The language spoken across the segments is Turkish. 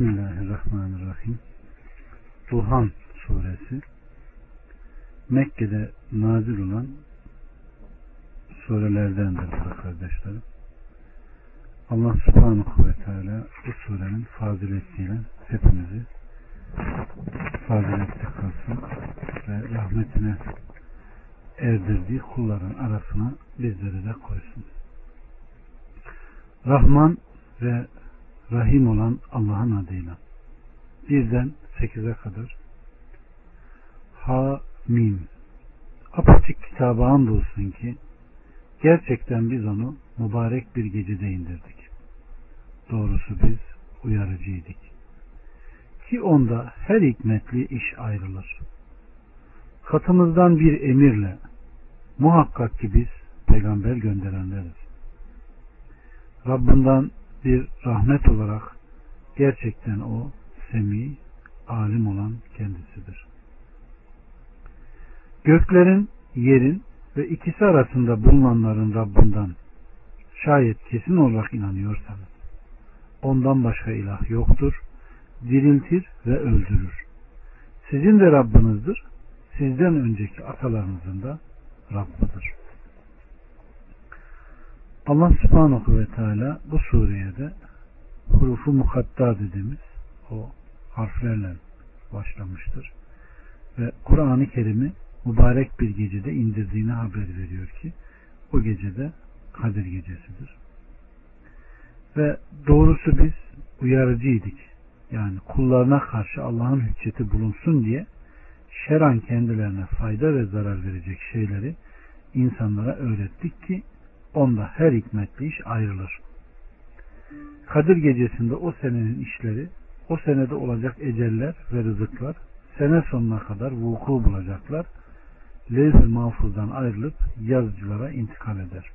Bismillahirrahmanirrahim. Duhan suresi Mekke'de nazil olan surelerdendir kardeşlerim. Allah subhanahu ve teala bu surenin faziletiyle hepimizi faziletli kılsın ve rahmetine erdirdiği kulların arasına bizleri de koysun. Rahman ve Rahim olan Allah'ın adıyla. Birden sekize kadar. Ha Mim. Apaçık kitaba andolsun ki gerçekten biz onu mübarek bir gecede indirdik. Doğrusu biz uyarıcıydık. Ki onda her hikmetli iş ayrılır. Katımızdan bir emirle muhakkak ki biz peygamber gönderenleriz. Rabbinden bir rahmet olarak gerçekten o semi, alim olan kendisidir. Göklerin, yerin ve ikisi arasında bulunanların Rabbinden şayet kesin olarak inanıyorsanız ondan başka ilah yoktur, diriltir ve öldürür. Sizin de Rabbinizdir, sizden önceki atalarınızın da Rabbidir. Allah subhanahu ve teala bu sureye de hurufu mukatta dediğimiz o harflerle başlamıştır. Ve Kur'an-ı Kerim'i mübarek bir gecede indirdiğini haber veriyor ki o gecede Kadir gecesidir. Ve doğrusu biz uyarıcıydık. Yani kullarına karşı Allah'ın hücceti bulunsun diye şeran kendilerine fayda ve zarar verecek şeyleri insanlara öğrettik ki onda her hikmetli iş ayrılır. Kadir gecesinde o senenin işleri, o senede olacak eceller ve rızıklar sene sonuna kadar vuku bulacaklar. Levh-i mahfuzdan ayrılıp yazıcılara intikal eder.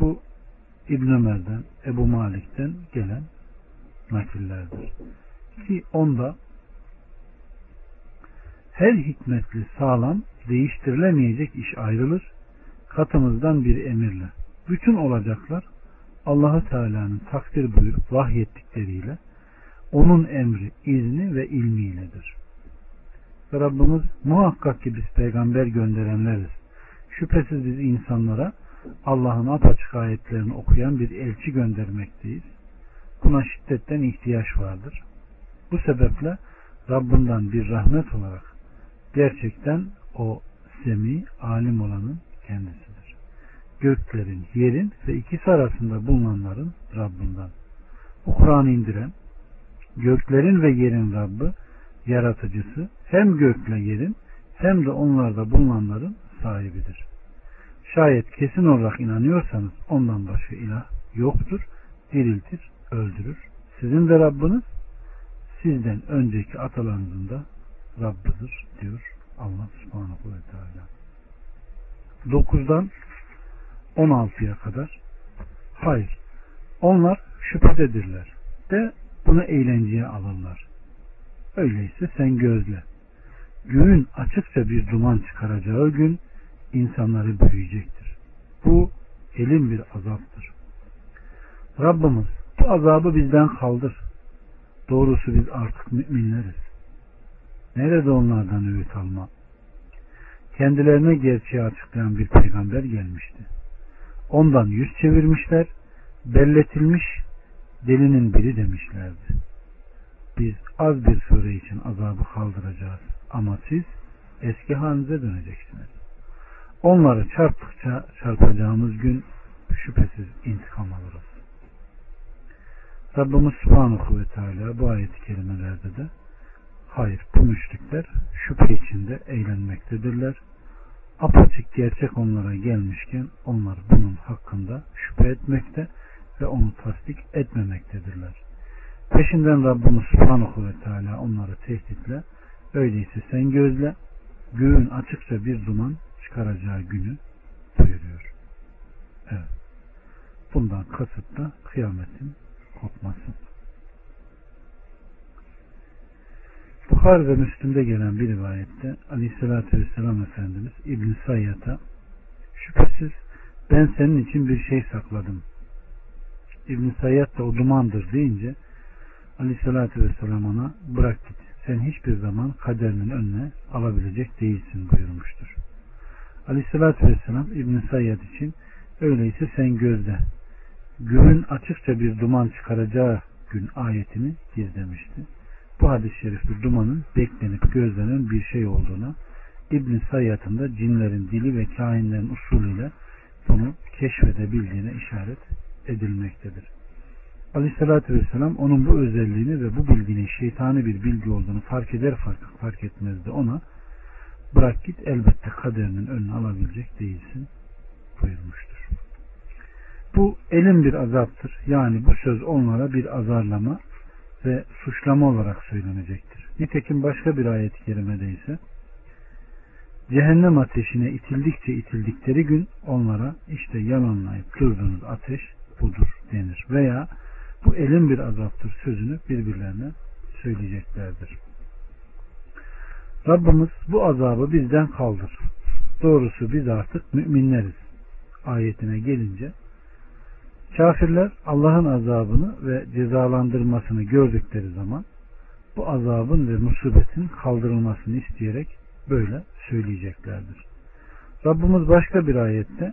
Bu İbn Ömer'den, Ebu Malik'ten gelen nakillerdir. Ki onda her hikmetli sağlam değiştirilemeyecek iş ayrılır katımızdan bir emirle. Bütün olacaklar Allahu Teala'nın takdir buyurup vahyettikleriyle onun emri, izni ve ilmiyledir. Ve Rabbimiz muhakkak ki biz peygamber gönderenleriz. Şüphesiz biz insanlara Allah'ın apaçık ayetlerini okuyan bir elçi göndermekteyiz. Buna şiddetten ihtiyaç vardır. Bu sebeple Rabbinden bir rahmet olarak gerçekten o semi, alim olanın kendisidir. Göklerin, yerin ve ikisi arasında bulunanların Rabbinden. Bu Kur'an'ı indiren, göklerin ve yerin Rabbi, yaratıcısı, hem gökle yerin hem de onlarda bulunanların sahibidir. Şayet kesin olarak inanıyorsanız ondan başka ilah yoktur, diriltir, öldürür. Sizin de Rabbiniz, sizden önceki atalarınızın da Rabbidir diyor Allah subhanahu ve teala. 9'dan 16'ya kadar hayır onlar şüphededirler de bunu eğlenceye alırlar. Öyleyse sen gözle. Göğün açıkça bir duman çıkaracağı gün insanları büyüyecektir. Bu elin bir azaptır. Rabbimiz bu azabı bizden kaldır. Doğrusu biz artık müminleriz. Nerede onlardan öğüt alma? Kendilerine gerçeği açıklayan bir peygamber gelmişti. Ondan yüz çevirmişler, belletilmiş delinin biri demişlerdi. Biz az bir süre için azabı kaldıracağız ama siz eski halinize döneceksiniz. Onları çarptıkça çarpacağımız gün şüphesiz intikam alırız. Rabbimiz Subhanahu ve Teala bu ayet-i kerimelerde de Hayır bu müşrikler şüphe içinde eğlenmektedirler. Apaçık gerçek onlara gelmişken onlar bunun hakkında şüphe etmekte ve onu tasdik etmemektedirler. Peşinden Rabbimiz Subhanahu ve Teala onları tehditle öyleyse sen gözle göğün açıkça bir duman çıkaracağı günü buyuruyor. Evet. Bundan kasıt da kıyametin kopması. Bukhar ve Müslim'de gelen bir rivayette Aleyhisselatü Vesselam Efendimiz İbn Sayyat'a şüphesiz ben senin için bir şey sakladım. İbn Sayyat da o dumandır deyince Aleyhissalatü vesselam ona bırak git. Sen hiçbir zaman kaderinin önüne alabilecek değilsin buyurmuştur. Aleyhissalatü vesselam İbn-i için öyleyse sen gözde. Günün açıkça bir duman çıkaracağı gün ayetini gizlemişti. Bu hadis-i şerifte dumanın beklenip gözlenen bir şey olduğuna İbn-i Sayyad'ın da cinlerin dili ve kainlerin usulüyle bunu keşfedebildiğine işaret edilmektedir. Aleyhissalatü vesselam onun bu özelliğini ve bu bilginin şeytani bir bilgi olduğunu fark eder fark, fark etmezdi ona. Bırak git elbette kaderinin önüne alabilecek değilsin buyurmuştur. Bu elin bir azaptır. Yani bu söz onlara bir azarlama ve suçlama olarak söylenecektir. Nitekim başka bir ayet-i kerimede ise cehennem ateşine itildikçe itildikleri gün onlara işte yalanlayıp durduğunuz ateş budur denir. Veya bu elin bir azaptır sözünü birbirlerine söyleyeceklerdir. Rabbimiz bu azabı bizden kaldır. Doğrusu biz artık müminleriz. Ayetine gelince kafirler Allah'ın azabını ve cezalandırmasını gördükleri zaman bu azabın ve musibetin kaldırılmasını isteyerek böyle söyleyeceklerdir. Rabbimiz başka bir ayette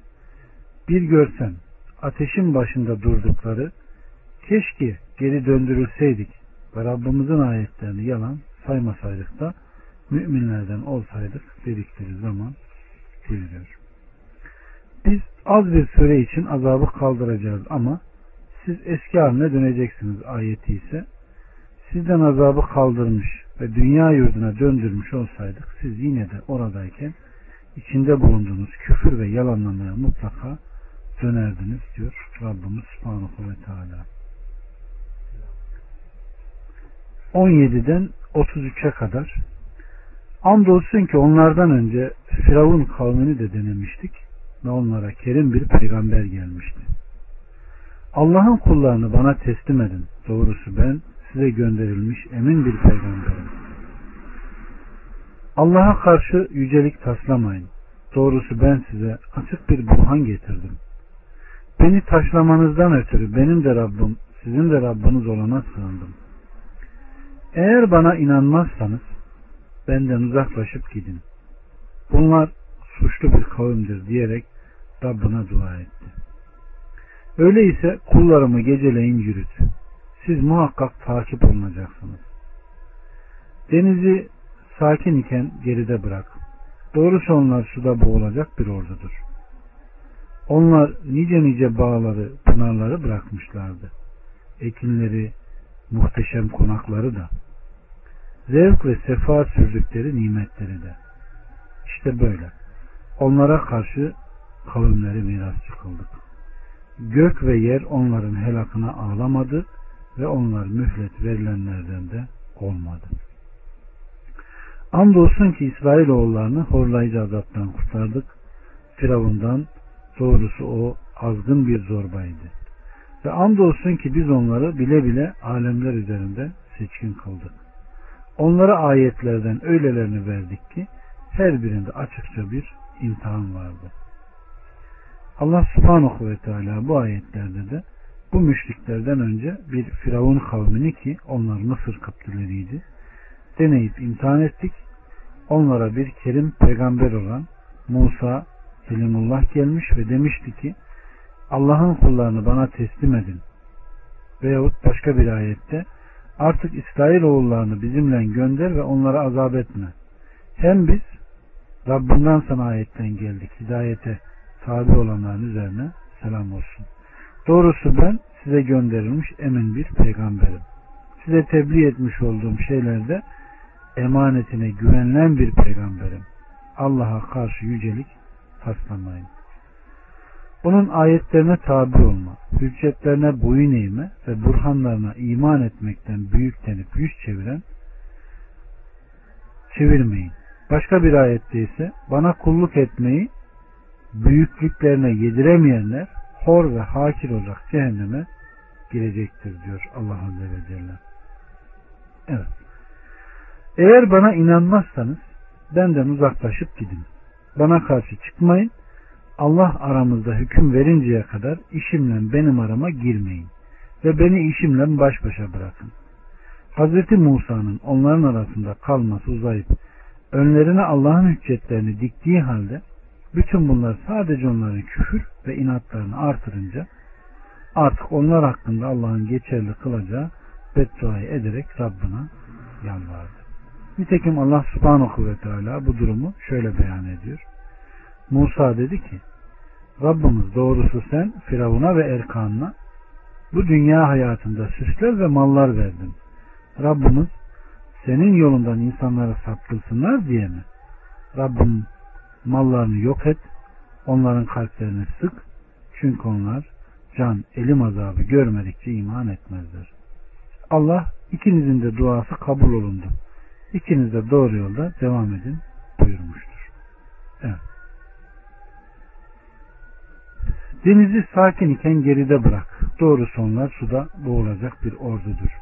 bir görsen ateşin başında durdukları keşke geri döndürülseydik ve Rabbimizin ayetlerini yalan saymasaydık da müminlerden olsaydık dedikleri zaman buyuruyor. Biz az bir süre için azabı kaldıracağız ama siz eski haline döneceksiniz ayeti ise sizden azabı kaldırmış ve dünya yurduna döndürmüş olsaydık siz yine de oradayken içinde bulunduğunuz küfür ve yalanlamaya mutlaka dönerdiniz diyor Rabbimiz Subhanahu ve Teala. 17'den 33'e kadar Andolsun ki onlardan önce Firavun kavmini de denemiştik ve onlara kerim bir peygamber gelmişti. Allah'ın kullarını bana teslim edin. Doğrusu ben size gönderilmiş emin bir peygamberim. Allah'a karşı yücelik taslamayın. Doğrusu ben size açık bir burhan getirdim. Beni taşlamanızdan ötürü benim de Rabbim, sizin de Rabbiniz olana sığındım. Eğer bana inanmazsanız benden uzaklaşıp gidin. Bunlar suçlu bir kavimdir diyerek Rabbına dua etti. Öyleyse kullarımı geceleyin yürüt. Siz muhakkak takip olunacaksınız. Denizi sakin iken geride bırak. Doğrusu onlar suda boğulacak bir ordudur. Onlar nice nice bağları, pınarları bırakmışlardı. Ekinleri, muhteşem konakları da. Zevk ve sefa sürdükleri nimetleri de. İşte böyle. Onlara karşı kavimleri mirasçı kıldık. Gök ve yer onların helakına ağlamadı ve onlar mühlet verilenlerden de olmadı. Andolsun ki İsrailoğullarını horlayıcı azaptan kurtardık. Firavundan doğrusu o azgın bir zorbaydı. Ve andolsun ki biz onları bile bile alemler üzerinde seçkin kıldık. Onlara ayetlerden öylelerini verdik ki her birinde açıkça bir imtihan vardı. Allah subhanahu ve teala bu ayetlerde de bu müşriklerden önce bir Firavun kavmini ki onlar Mısır Kıptileriydi deneyip imtihan ettik. Onlara bir kerim peygamber olan Musa Kelimullah gelmiş ve demişti ki Allah'ın kullarını bana teslim edin. Veyahut başka bir ayette artık İsrail oğullarını bizimle gönder ve onlara azap etme. Hem biz Rabbinden sana ayetten geldik. Hidayete tabi olanların üzerine selam olsun. Doğrusu ben size gönderilmiş emin bir peygamberim. Size tebliğ etmiş olduğum şeylerde emanetine güvenilen bir peygamberim. Allah'a karşı yücelik taslamayın. Onun ayetlerine tabi olma, hüccetlerine boyun eğme ve burhanlarına iman etmekten büyüklenip yüz çeviren çevirmeyin. Başka bir ayette ise bana kulluk etmeyi büyüklüklerine yediremeyenler hor ve hakir olacak cehenneme girecektir diyor Allah Azze ve Celle. Evet. Eğer bana inanmazsanız benden uzaklaşıp gidin. Bana karşı çıkmayın. Allah aramızda hüküm verinceye kadar işimle benim arama girmeyin. Ve beni işimle baş başa bırakın. Hazreti Musa'nın onların arasında kalması uzayıp önlerine Allah'ın hüccetlerini diktiği halde bütün bunlar sadece onların küfür ve inatlarını artırınca artık onlar hakkında Allah'ın geçerli kılacağı bedduayı ederek Rabbına yalvardı. Nitekim Allah subhanahu ve teala bu durumu şöyle beyan ediyor. Musa dedi ki Rabbimiz doğrusu sen Firavun'a ve Erkan'ına bu dünya hayatında süsler ve mallar verdin. Rabbimiz senin yolundan insanları saptırsınlar diye mi? Rabbim mallarını yok et, onların kalplerini sık, çünkü onlar can, elim azabı görmedikçe iman etmezler. Allah ikinizin de duası kabul olundu. İkiniz de doğru yolda devam edin buyurmuştur. Evet. Denizi sakin iken geride bırak. Doğru sonlar suda boğulacak bir ordudur.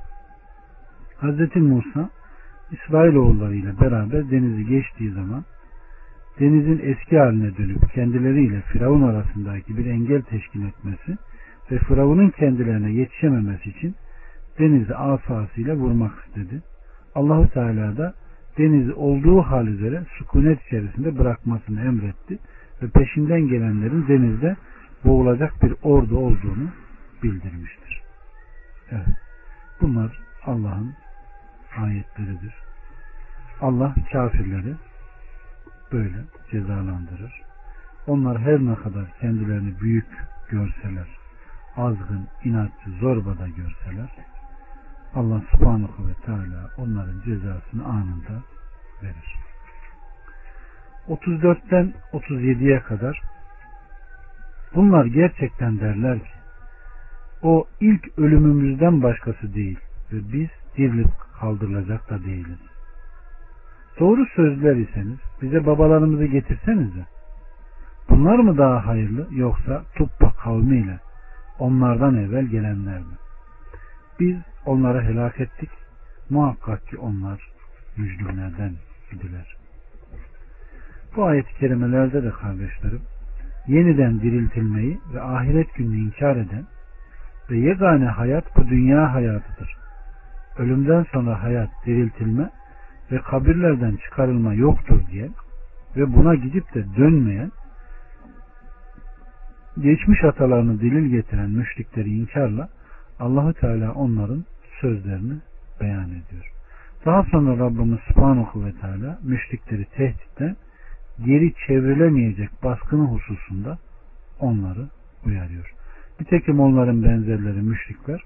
Hz. Musa İsrailoğulları ile beraber denizi geçtiği zaman denizin eski haline dönüp kendileriyle Firavun arasındaki bir engel teşkil etmesi ve Firavun'un kendilerine yetişememesi için denizi asasıyla vurmak istedi. Allahu Teala da denizi olduğu hal üzere sükunet içerisinde bırakmasını emretti ve peşinden gelenlerin denizde boğulacak bir ordu olduğunu bildirmiştir. Evet. Bunlar Allah'ın ayetleridir. Allah kafirleri böyle cezalandırır. Onlar her ne kadar kendilerini büyük görseler, azgın, inatçı, zorbada görseler, Allah subhanahu ve teala onların cezasını anında verir. 34'ten 37'ye kadar bunlar gerçekten derler ki o ilk ölümümüzden başkası değil ve biz dirilip kaldırılacak da değiliz. Doğru sözler iseniz bize babalarımızı getirsenize. Bunlar mı daha hayırlı yoksa Tuppa kavmiyle onlardan evvel gelenler mi? Biz onları helak ettik. Muhakkak ki onlar mücrimlerden idiler. Bu ayet-i kerimelerde de kardeşlerim yeniden diriltilmeyi ve ahiret gününü inkar eden ve yegane hayat bu dünya hayatıdır ölümden sonra hayat, diriltilme ve kabirlerden çıkarılma yoktur diye ve buna gidip de dönmeyen geçmiş atalarını dilil getiren müşrikleri inkarla Allahu Teala onların sözlerini beyan ediyor. Daha sonra Rabbimiz Subhanahu ve Teala müşrikleri tehditle geri çevrilemeyecek baskını hususunda onları uyarıyor. Nitekim onların benzerleri müşrikler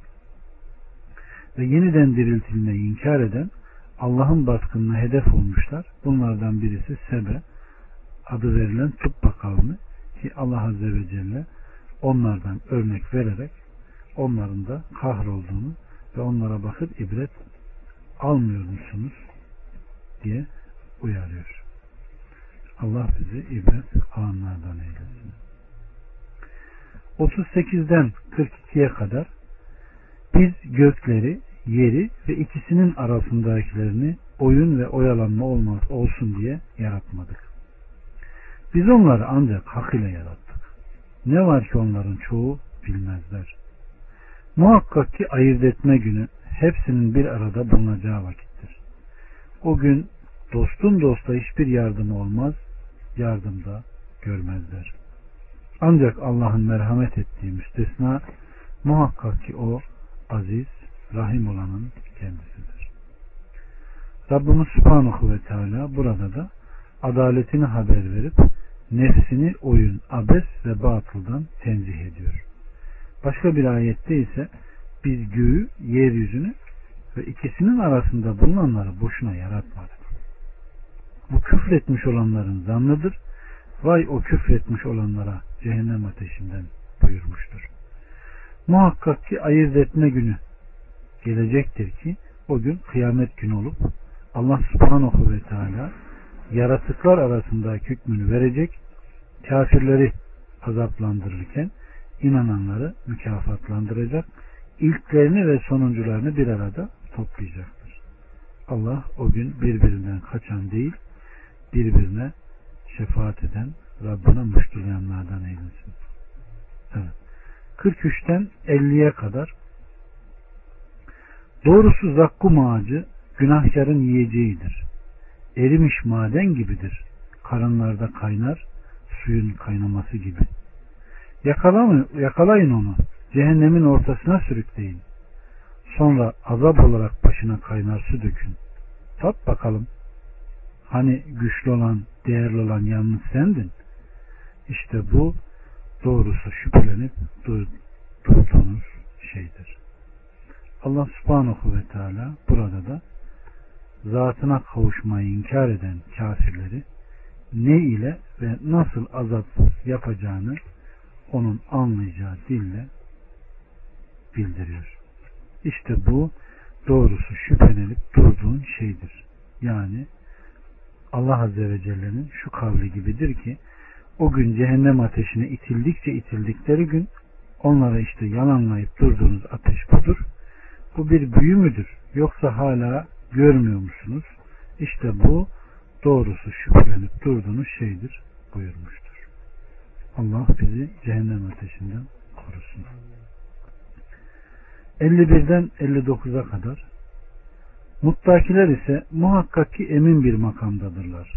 ve yeniden diriltilmeyi inkar eden Allah'ın baskınına hedef olmuşlar. Bunlardan birisi Sebe adı verilen Tubba kavmi ki Allah Azze ve Celle onlardan örnek vererek onların da kahrolduğunu ve onlara bakıp ibret almıyor musunuz diye uyarıyor. Allah bizi ibret alanlardan eylesin. 38'den 42'ye kadar biz gökleri, yeri ve ikisinin arasındakilerini oyun ve oyalanma olmaz olsun diye yaratmadık. Biz onları ancak hak ile yarattık. Ne var ki onların çoğu bilmezler. Muhakkak ki ayırt etme günü hepsinin bir arada bulunacağı vakittir. O gün dostun dosta hiçbir yardımı olmaz, yardımda görmezler. Ancak Allah'ın merhamet ettiği müstesna muhakkak ki o aziz, rahim olanın kendisidir. Rabbimiz Subhanahu ve Teala burada da adaletini haber verip nefsini oyun, abes ve batıldan tenzih ediyor. Başka bir ayette ise biz göğü, yeryüzünü ve ikisinin arasında bulunanları boşuna yaratmadık. Bu küfretmiş olanların zannıdır. Vay o küfretmiş olanlara cehennem ateşinden buyurmuştur. Muhakkak ki ayırt etme günü gelecektir ki o gün kıyamet günü olup Allah subhanahu ve teala yaratıklar arasındaki hükmünü verecek kafirleri azaplandırırken inananları mükafatlandıracak ilklerini ve sonuncularını bir arada toplayacaktır. Allah o gün birbirinden kaçan değil birbirine şefaat eden Rabbine müşkülayanlardan eylesin. Evet. 43'ten 50'ye kadar Doğrusu zakkum ağacı günahkarın yiyeceğidir. Erimiş maden gibidir. Karınlarda kaynar, suyun kaynaması gibi. Yakalayın, yakalayın onu. Cehennemin ortasına sürükleyin. Sonra azap olarak başına kaynar su dökün. Tat bakalım. Hani güçlü olan, değerli olan yalnız sendin. İşte bu doğrusu şüphelenip durduğunuz şeydir. Allah subhanahu ve teala burada da zatına kavuşmayı inkar eden kafirleri ne ile ve nasıl azap yapacağını onun anlayacağı dille bildiriyor. İşte bu doğrusu şüphelenip durduğun şeydir. Yani Allah Azze ve Celle'nin şu kavli gibidir ki o gün cehennem ateşine itildikçe itildikleri gün onlara işte yalanlayıp durduğunuz ateş budur. Bu bir büyü müdür? Yoksa hala görmüyor musunuz? İşte bu doğrusu şüphelenip durduğunuz şeydir buyurmuştur. Allah bizi cehennem ateşinden korusun. 51'den 59'a kadar Muttakiler ise muhakkak ki emin bir makamdadırlar.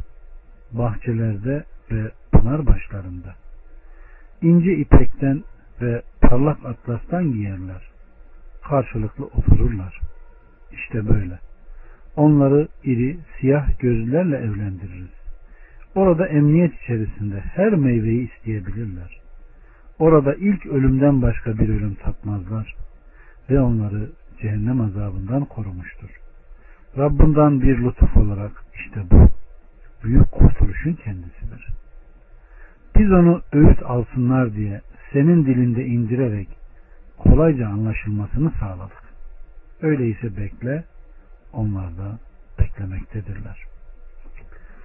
Bahçelerde ve pınar başlarında. İnce ipekten ve parlak atlastan giyerler. Karşılıklı otururlar. İşte böyle. Onları iri, siyah gözlerle evlendiririz. Orada emniyet içerisinde her meyveyi isteyebilirler. Orada ilk ölümden başka bir ölüm tatmazlar ve onları cehennem azabından korumuştur. Rabbinden bir lütuf olarak işte bu büyük kurtuluşun kendisidir. Biz onu öğüt alsınlar diye senin dilinde indirerek kolayca anlaşılmasını sağladık. Öyleyse bekle, onlar da beklemektedirler.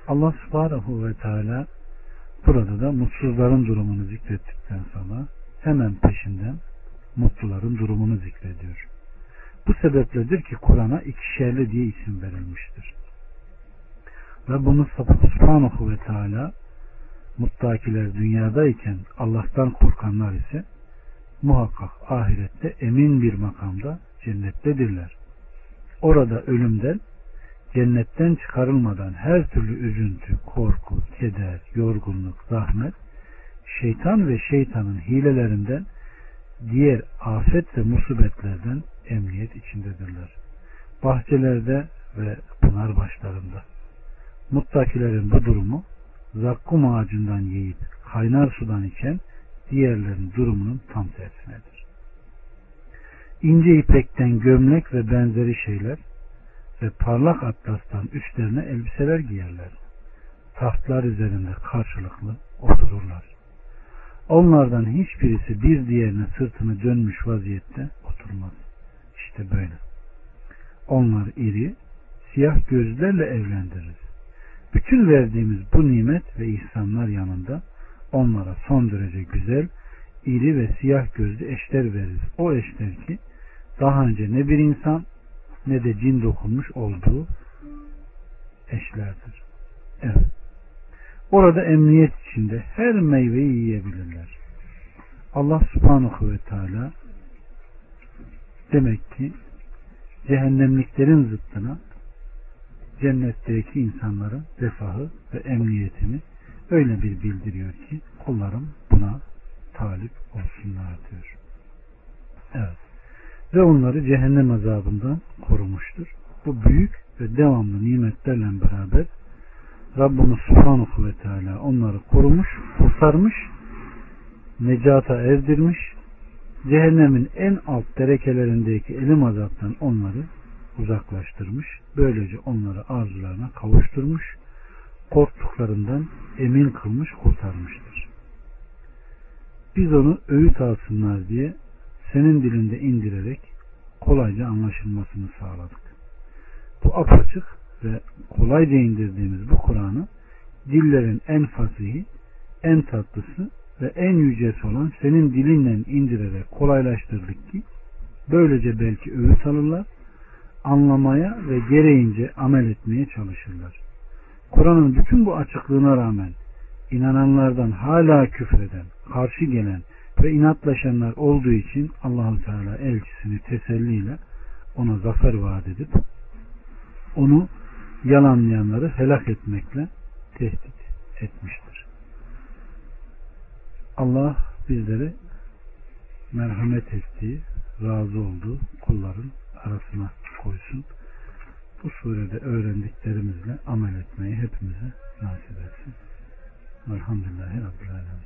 Allah subhanahu ve teala burada da mutsuzların durumunu zikrettikten sonra hemen peşinden mutluların durumunu zikrediyor. Bu sebepledir ki Kur'an'a ikişerli diye isim verilmiştir. Rabbimiz Subhanahu ve Teala muttakiler dünyadayken Allah'tan korkanlar ise muhakkak ahirette emin bir makamda cennettedirler. Orada ölümden, cennetten çıkarılmadan her türlü üzüntü, korku, keder, yorgunluk, zahmet, şeytan ve şeytanın hilelerinden, diğer afet ve musibetlerden emniyet içindedirler. Bahçelerde ve pınar başlarında. Muttakilerin bu durumu zakkum ağacından yiyip kaynar sudan içen diğerlerin durumunun tam tersinedir. İnce ipekten gömlek ve benzeri şeyler ve parlak atlastan üstlerine elbiseler giyerler. Tahtlar üzerinde karşılıklı otururlar. Onlardan hiçbirisi bir diğerine sırtını dönmüş vaziyette oturmaz. İşte böyle. Onlar iri, siyah gözlerle evlendiririz. Bütün verdiğimiz bu nimet ve ihsanlar yanında onlara son derece güzel, iri ve siyah gözlü eşler veririz. O eşler ki daha önce ne bir insan ne de cin dokunmuş olduğu eşlerdir. Evet. Orada emniyet içinde her meyveyi yiyebilirler. Allah subhanahu ve teala Demek ki cehennemliklerin zıttına cennetteki insanların refahı ve emniyetini öyle bir bildiriyor ki kullarım buna talip olsunlar diyor. Evet. Ve onları cehennem azabından korumuştur. Bu büyük ve devamlı nimetlerle beraber Rabbimiz Subhanahu ve Teala onları korumuş, kurtarmış, necata erdirmiş cehennemin en alt derekelerindeki elim azaptan onları uzaklaştırmış. Böylece onları arzularına kavuşturmuş. Korktuklarından emin kılmış, kurtarmıştır. Biz onu öğüt alsınlar diye senin dilinde indirerek kolayca anlaşılmasını sağladık. Bu apaçık ve kolayca indirdiğimiz bu Kur'an'ı dillerin en fasihi, en tatlısı ve en yücesi olan senin dilinle indirerek kolaylaştırdık ki böylece belki öğüt alırlar, anlamaya ve gereğince amel etmeye çalışırlar. Kur'an'ın bütün bu açıklığına rağmen inananlardan hala küfreden, karşı gelen ve inatlaşanlar olduğu için Allahu Teala elçisini teselliyle ona zafer vaat edip onu yalanlayanları helak etmekle tehdit etmiştir. Allah bizleri merhamet ettiği, razı olduğu kulların arasına koysun. Bu surede öğrendiklerimizle amel etmeyi hepimize nasip etsin. Velhamdülillahi Rabbil Alemin.